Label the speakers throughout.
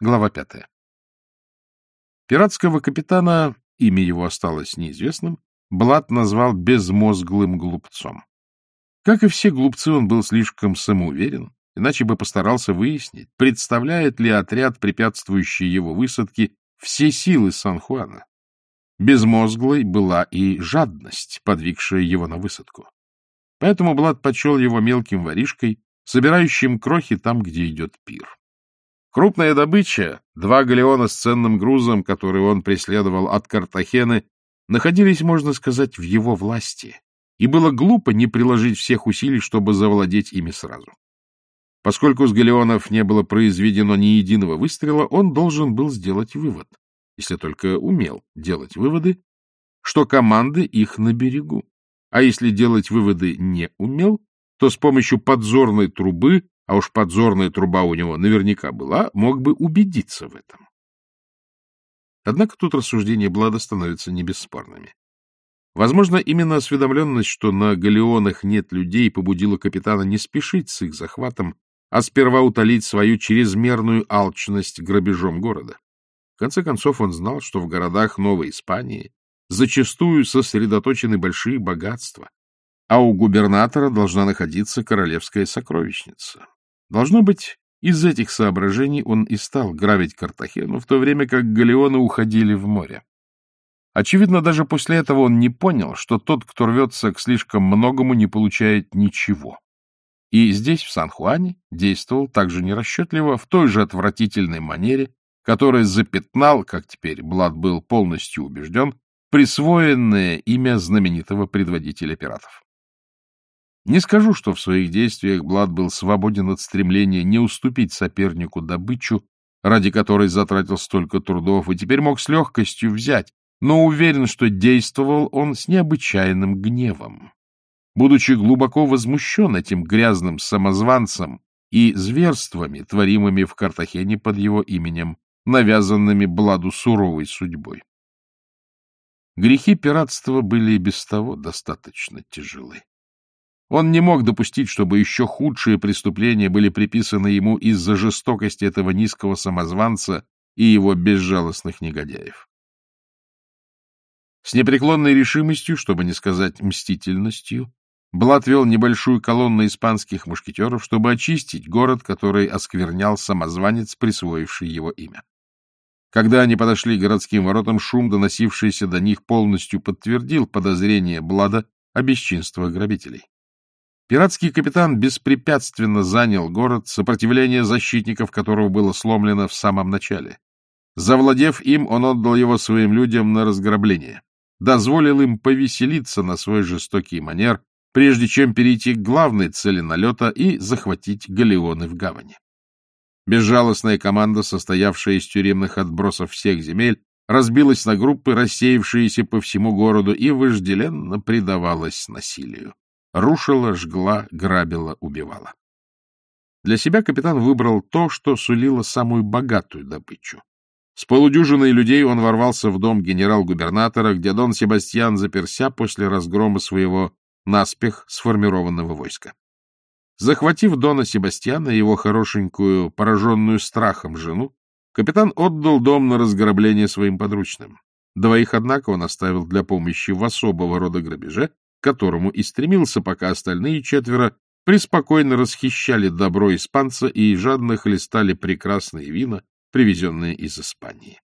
Speaker 1: Глава пятая. Пиратского капитана, имя его осталось неизвестным, Блад назвал безмозглым глупцом. Как и все глупцы, он был слишком самоуверен, иначе бы постарался выяснить, представляет ли отряд, препятствующий его высадке, все силы Сан-Хуана. Безмозглой была и жадность, подвигшая его на высадку. Поэтому Блад почел его мелким воришкой, собирающим крохи там, где идет пир. Крупная добыча, два галеона с ценным грузом, который он преследовал от Картахены, находились, можно сказать, в его власти, и было глупо не приложить всех усилий, чтобы завладеть ими сразу. Поскольку с галеонов не было произведено ни единого выстрела, он должен был сделать вывод, если только умел делать выводы, что команды их на берегу. А если делать выводы не умел, то с помощью подзорной трубы а уж подзорная труба у него наверняка была, мог бы убедиться в этом. Однако тут рассуждения Блада становятся небесспорными. Возможно, именно осведомленность, что на галеонах нет людей, побудила капитана не спешить с их захватом, а сперва утолить свою чрезмерную алчность грабежом города. В конце концов, он знал, что в городах Новой Испании зачастую сосредоточены большие богатства, а у губернатора должна находиться королевская сокровищница. Должно быть, из этих соображений он и стал грабить Картахену, в то время как галеоны уходили в море. Очевидно, даже после этого он не понял, что тот, кто рвется к слишком многому, не получает ничего. И здесь, в Сан-Хуане, действовал также нерасчетливо, в той же отвратительной манере, которая запятнал, как теперь Блад был полностью убежден, присвоенное имя знаменитого предводителя пиратов. Не скажу, что в своих действиях Блад был свободен от стремления не уступить сопернику добычу, ради которой затратил столько трудов, и теперь мог с легкостью взять, но уверен, что действовал он с необычайным гневом. Будучи глубоко возмущен этим грязным самозванцем и зверствами, творимыми в Картахене под его именем, навязанными Бладу суровой судьбой. Грехи пиратства были и без того достаточно тяжелы. Он не мог допустить, чтобы еще худшие преступления были приписаны ему из-за жестокости этого низкого самозванца и его безжалостных негодяев. С непреклонной решимостью, чтобы не сказать мстительностью, Блад вел небольшую колонну испанских мушкетеров, чтобы очистить город, который осквернял самозванец, присвоивший его имя. Когда они подошли к городским воротам, шум, доносившийся до них, полностью подтвердил подозрение Блада о бесчинствах грабителей. Пиратский капитан беспрепятственно занял город, сопротивление защитников которого было сломлено в самом начале. Завладев им, он отдал его своим людям на разграбление, дозволил им повеселиться на свой жестокий манер, прежде чем перейти к главной цели налета и захватить галеоны в гавани. Безжалостная команда, состоявшая из тюремных отбросов всех земель, разбилась на группы, рассеявшиеся по всему городу, и вожделенно предавалась насилию рушила, жгла, грабила, убивала. Для себя капитан выбрал то, что сулило самую богатую добычу. С полудюжиной людей он ворвался в дом генерал-губернатора, где Дон Себастьян заперся после разгрома своего наспех сформированного войска. Захватив Дона Себастьяна и его хорошенькую, пораженную страхом жену, капитан отдал дом на разграбление своим подручным. Двоих, однако, он оставил для помощи в особого рода грабеже, к которому и стремился, пока остальные четверо преспокойно расхищали добро испанца и жадно хлестали прекрасные вина, привезенные из Испании.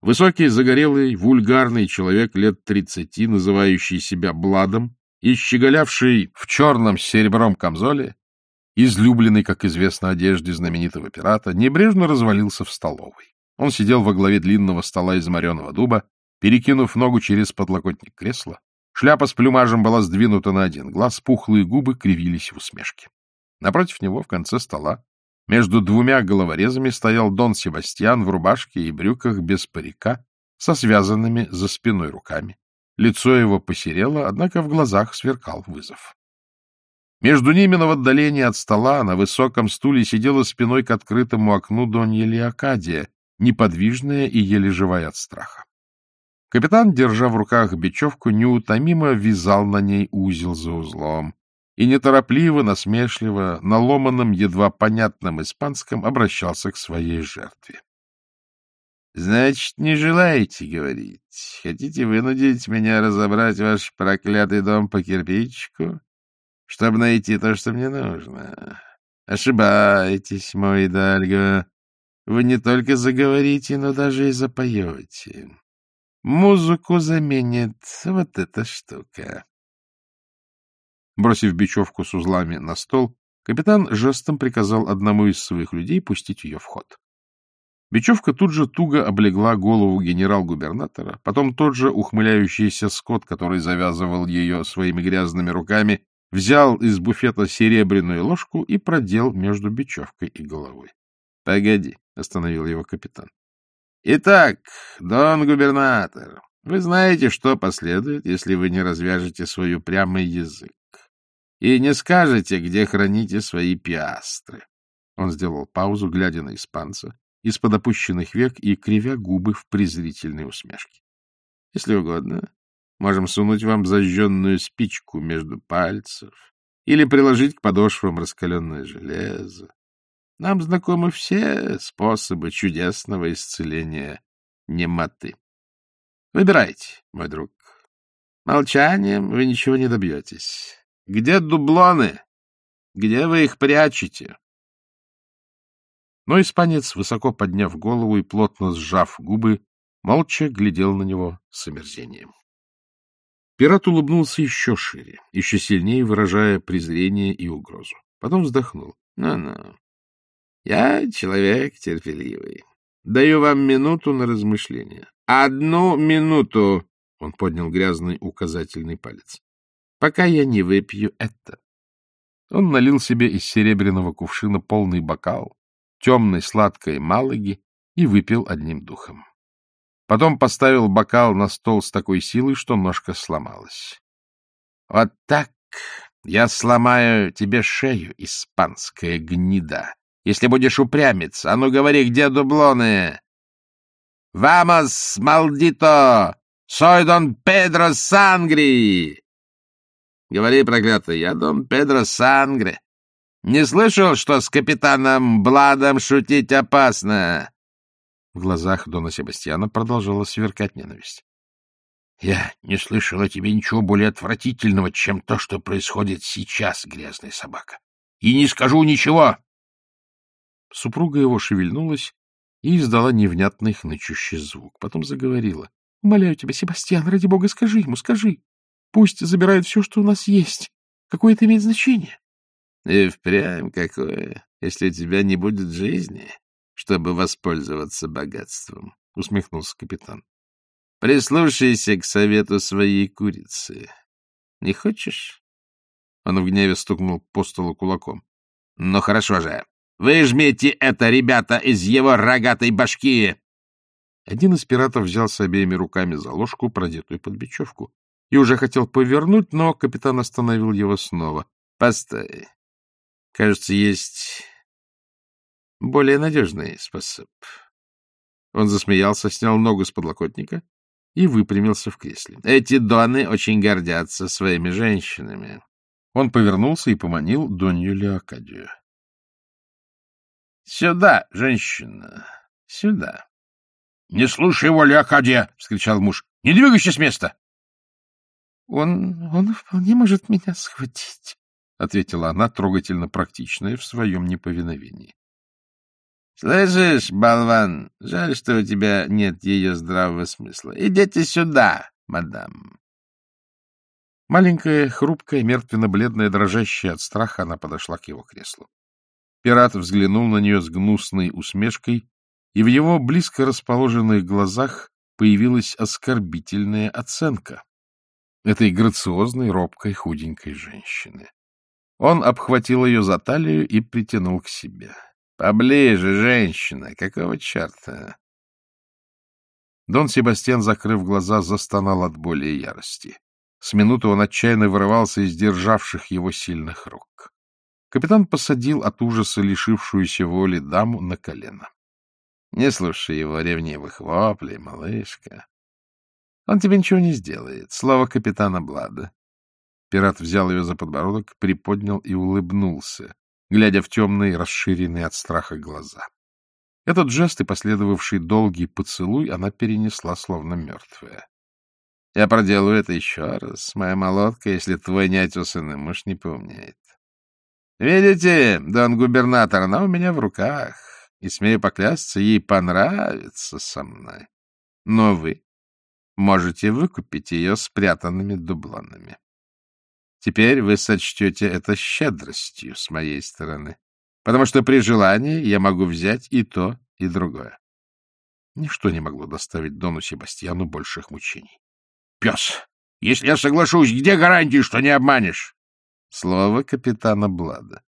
Speaker 1: Высокий, загорелый, вульгарный человек лет тридцати, называющий себя Бладом и щеголявший в черном с серебром камзоле, излюбленный, как известно, одежде знаменитого пирата, небрежно развалился в столовой. Он сидел во главе длинного стола из мореного дуба, перекинув ногу через подлокотник кресла, Шляпа с плюмажем была сдвинута на один глаз, пухлые губы кривились в усмешке. Напротив него, в конце стола, между двумя головорезами стоял Дон Себастьян в рубашке и брюках без парика, со связанными за спиной руками. Лицо его посерело, однако в глазах сверкал вызов. Между ними на отдалении от стола на высоком стуле сидела спиной к открытому окну Донья Леокадия, неподвижная и еле живая от страха. Капитан, держа в руках бечевку, неутомимо вязал на ней узел за узлом. и неторопливо, насмешливо, на ломаном, едва понятном испанском обращался к своей жертве. — Значит, не желаете говорить? Хотите вынудить меня разобрать ваш проклятый дом по кирпичику, чтобы найти то, что мне нужно? Ошибаетесь, мой Дальго. Вы не только заговорите, но даже и запоете. Музыку заменит вот эта штука. Бросив бечевку с узлами на стол, капитан жестом приказал одному из своих людей пустить ее в ход. Бечевка тут же туго облегла голову генерал-губернатора, потом тот же ухмыляющийся скот, который завязывал ее своими грязными руками, взял из буфета серебряную ложку и продел между бечевкой и головой. — Погоди, — остановил его капитан. — Итак, дон губернатор, вы знаете, что последует, если вы не развяжете свой упрямый язык и не скажете, где храните свои пиастры. Он сделал паузу, глядя на испанца, из-под опущенных век и кривя губы в презрительной усмешке. — Если угодно, можем сунуть вам зажженную спичку между пальцев или приложить к подошвам раскаленное железо. Нам знакомы все способы чудесного исцеления немоты. Выбирайте, мой друг. Молчанием вы ничего не добьетесь. Где дублоны? Где вы их прячете? Но испанец, высоко подняв голову и плотно сжав губы, молча глядел на него с омерзением. Пират улыбнулся еще шире, еще сильнее выражая презрение и угрозу. Потом вздохнул. Ну-ну. Я человек терпеливый. Даю вам минуту на размышление. Одну минуту! Он поднял грязный указательный палец. Пока я не выпью это. Он налил себе из серебряного кувшина полный бокал, темной сладкой малаги и выпил одним духом. Потом поставил бокал на стол с такой силой, что ножка сломалась. — Вот так я сломаю тебе шею, испанская гнида, если будешь упрямиться. А ну говори, где дублоны? — Вамос, малдито! Сой дон Педро Сангри! Говори, проклятый, я дон Педро Сангре. Не слышал, что с капитаном Бладом шутить опасно? В глазах Дона Себастьяна продолжала сверкать ненависть. — Я не слышал о тебе ничего более отвратительного, чем то, что происходит сейчас, грязная собака. И не скажу ничего! Супруга его шевельнулась и издала невнятный хнычущий звук. Потом заговорила. — Умоляю тебя, Себастьян, ради бога, скажи ему, скажи. Пусть забирают все, что у нас есть. Какое это имеет значение? — И впрямь какое, если у тебя не будет жизни, чтобы воспользоваться богатством, — усмехнулся капитан. — Прислушайся к совету своей курицы. Не хочешь? Он в гневе стукнул по столу кулаком. — Ну, хорошо же. Выжмите это, ребята, из его рогатой башки! Один из пиратов взялся обеими руками за ложку, продетую под бечевку, и уже хотел повернуть, но капитан остановил его снова. — Постой. Кажется, есть более надежный способ. Он засмеялся, снял ногу с подлокотника и выпрямился в кресле. Эти доны очень гордятся своими женщинами. Он повернулся и поманил Донью Леокадию. — Сюда, женщина, сюда. — Не слушай его, Леокадия! — вскричал муж. — Не двигайся с места! Он, он вполне может меня схватить, — ответила она, трогательно практичная в своем неповиновении. — Слышишь, болван, жаль, что у тебя нет ее здравого смысла. Идите сюда, мадам. Маленькая, хрупкая, мертвенно-бледная, дрожащая от страха, она подошла к его креслу. Пират взглянул на нее с гнусной усмешкой, и в его близко расположенных глазах появилась оскорбительная оценка этой грациозной, робкой, худенькой женщины. Он обхватил ее за талию и притянул к себе. — Поближе, женщина! Какого черта? Дон Себастьян, закрыв глаза, застонал от боли и ярости. С минуты он отчаянно вырывался из державших его сильных рук. Капитан посадил от ужаса лишившуюся воли даму на колено. — Не слушай его ревнивых воплей, малышка. Он тебе ничего не сделает. Слово капитана Блада. Пират взял ее за подбородок, приподнял и улыбнулся, глядя в темные, расширенные от страха глаза. Этот жест и последовавший долгий поцелуй она перенесла, словно мертвая. — Я проделаю это еще раз, моя молотка, если твой неотесанный муж не поумнеет. Видите, дон губернатор, она у меня в руках, и, смею поклясться, ей понравится со мной. Но вы можете выкупить ее спрятанными дублонами. Теперь вы сочтете это щедростью с моей стороны, потому что при желании я могу взять и то, и другое. Ничто не могло доставить Дону Себастьяну больших мучений. — Пес, если я соглашусь, где гарантии, что не обманешь? Слово капитана Блада.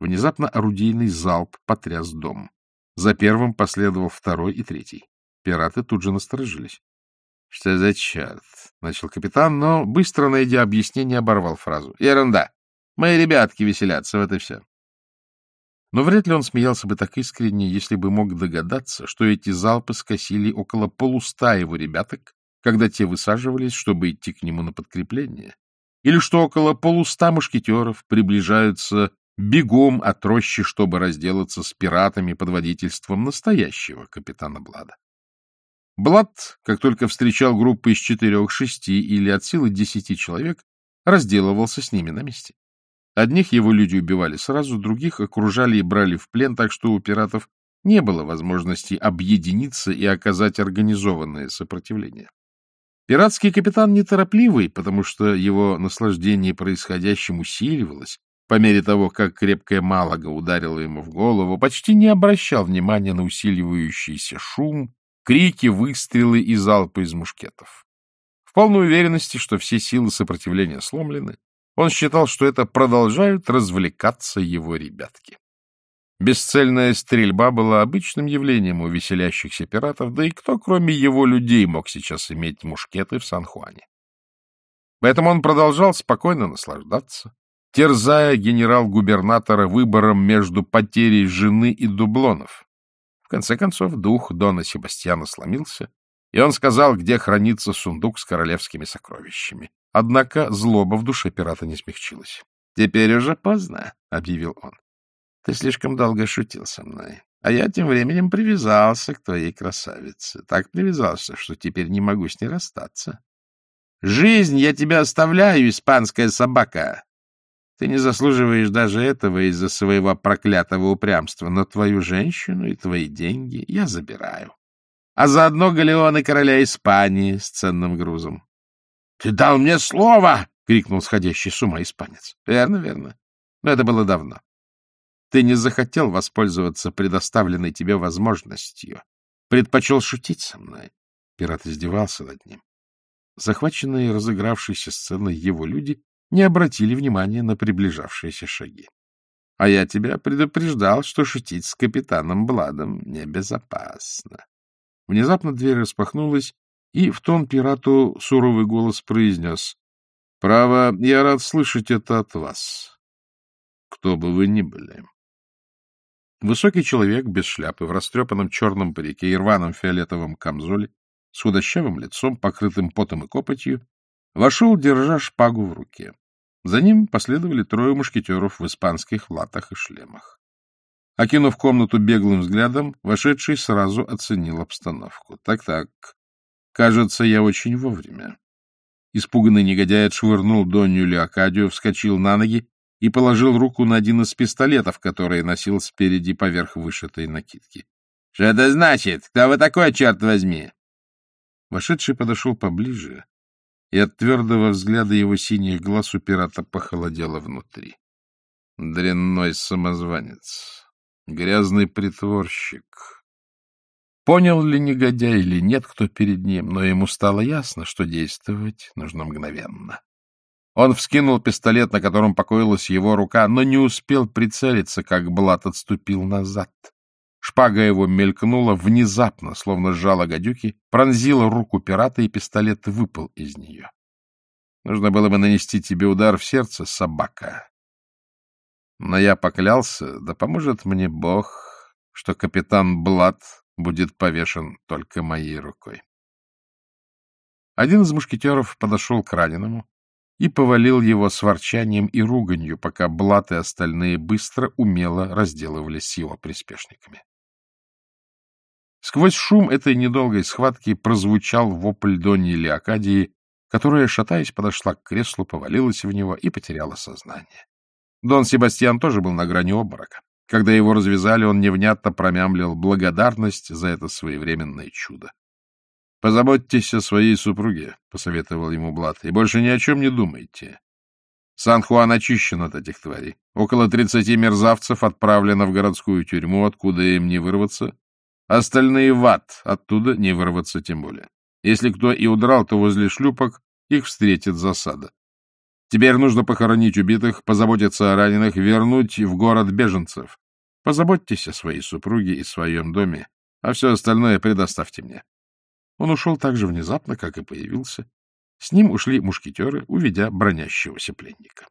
Speaker 1: Внезапно орудийный залп потряс дом. За первым последовал второй и третий. Пираты тут же насторожились. — Что за черт? — начал капитан, но, быстро найдя объяснение, оборвал фразу. — Ерунда. Мои ребятки веселятся, вот и все. Но вряд ли он смеялся бы так искренне, если бы мог догадаться, что эти залпы скосили около полуста его ребяток, когда те высаживались, чтобы идти к нему на подкрепление или что около полуста мушкетеров приближаются бегом от рощи, чтобы разделаться с пиратами под водительством настоящего капитана Блада. Блад, как только встречал группы из четырех-шести или от силы десяти человек, разделывался с ними на месте. Одних его люди убивали сразу, других окружали и брали в плен, так что у пиратов не было возможности объединиться и оказать организованное сопротивление. Пиратский капитан неторопливый, потому что его наслаждение происходящим усиливалось, по мере того, как крепкая малага ударила ему в голову, почти не обращал внимания на усиливающийся шум, крики, выстрелы и залпы из мушкетов. В полной уверенности, что все силы сопротивления сломлены, он считал, что это продолжают развлекаться его ребятки. Бесцельная стрельба была обычным явлением у веселящихся пиратов, да и кто, кроме его людей, мог сейчас иметь мушкеты в Сан-Хуане? Поэтому он продолжал спокойно наслаждаться, терзая генерал-губернатора выбором между потерей жены и дублонов. В конце концов, дух Дона Себастьяна сломился, и он сказал, где хранится сундук с королевскими сокровищами. Однако злоба в душе пирата не смягчилась. — Теперь уже поздно, — объявил он. Ты слишком долго шутил со мной. А я тем временем привязался к твоей красавице. Так привязался, что теперь не могу с ней расстаться. Жизнь я тебя оставляю, испанская собака. Ты не заслуживаешь даже этого из-за своего проклятого упрямства, но твою женщину и твои деньги я забираю. А заодно галеоны короля Испании с ценным грузом. — Ты дал мне слово! — крикнул сходящий с ума испанец. — Верно, верно. Но это было давно. Ты не захотел воспользоваться предоставленной тебе возможностью. Предпочел шутить со мной. Пират издевался над ним. Захваченные разыгравшейся сценой его люди не обратили внимания на приближавшиеся шаги. А я тебя предупреждал, что шутить с капитаном Бладом небезопасно. Внезапно дверь распахнулась, и в тон пирату суровый голос произнес. — Право, я рад слышать это от вас, кто бы вы ни были. Высокий человек без шляпы, в растрепанном черном парике и рваном фиолетовом камзоле, с худощавым лицом, покрытым потом и копотью, вошел, держа шпагу в руке. За ним последовали трое мушкетеров в испанских латах и шлемах. Окинув комнату беглым взглядом, вошедший сразу оценил обстановку. Так-так, кажется, я очень вовремя. Испуганный негодяй отшвырнул Донью Леокадию, вскочил на ноги и положил руку на один из пистолетов, который носил спереди поверх вышитой накидки. — Что это значит? Кто вы такой, черт возьми? Вошедший подошел поближе, и от твердого взгляда его синих глаз у пирата похолодело внутри. Дрянной самозванец, грязный притворщик. Понял ли негодяй или нет, кто перед ним, но ему стало ясно, что действовать нужно мгновенно. Он вскинул пистолет, на котором покоилась его рука, но не успел прицелиться, как Блат отступил назад. Шпага его мелькнула внезапно, словно сжала гадюки, пронзила руку пирата, и пистолет выпал из нее. Нужно было бы нанести тебе удар в сердце, собака. Но я поклялся, да поможет мне Бог, что капитан Блат будет повешен только моей рукой. Один из мушкетеров подошел к раненому, и повалил его с ворчанием и руганью, пока Блат и остальные быстро, умело разделывались с его приспешниками. Сквозь шум этой недолгой схватки прозвучал вопль Донни Леокадии, которая, шатаясь, подошла к креслу, повалилась в него и потеряла сознание. Дон Себастьян тоже был на грани обморока. Когда его развязали, он невнятно промямлил благодарность за это своевременное чудо. — Позаботьтесь о своей супруге, — посоветовал ему Блад, — и больше ни о чем не думайте. Сан-Хуан очищен от этих тварей. Около тридцати мерзавцев отправлено в городскую тюрьму, откуда им не вырваться. Остальные в ад, оттуда не вырваться тем более. Если кто и удрал, то возле шлюпок их встретит засада. Теперь нужно похоронить убитых, позаботиться о раненых, вернуть в город беженцев. Позаботьтесь о своей супруге и своем доме, а все остальное предоставьте мне. Он ушел так же внезапно, как и появился. С ним ушли мушкетеры, уведя бронящегося пленника.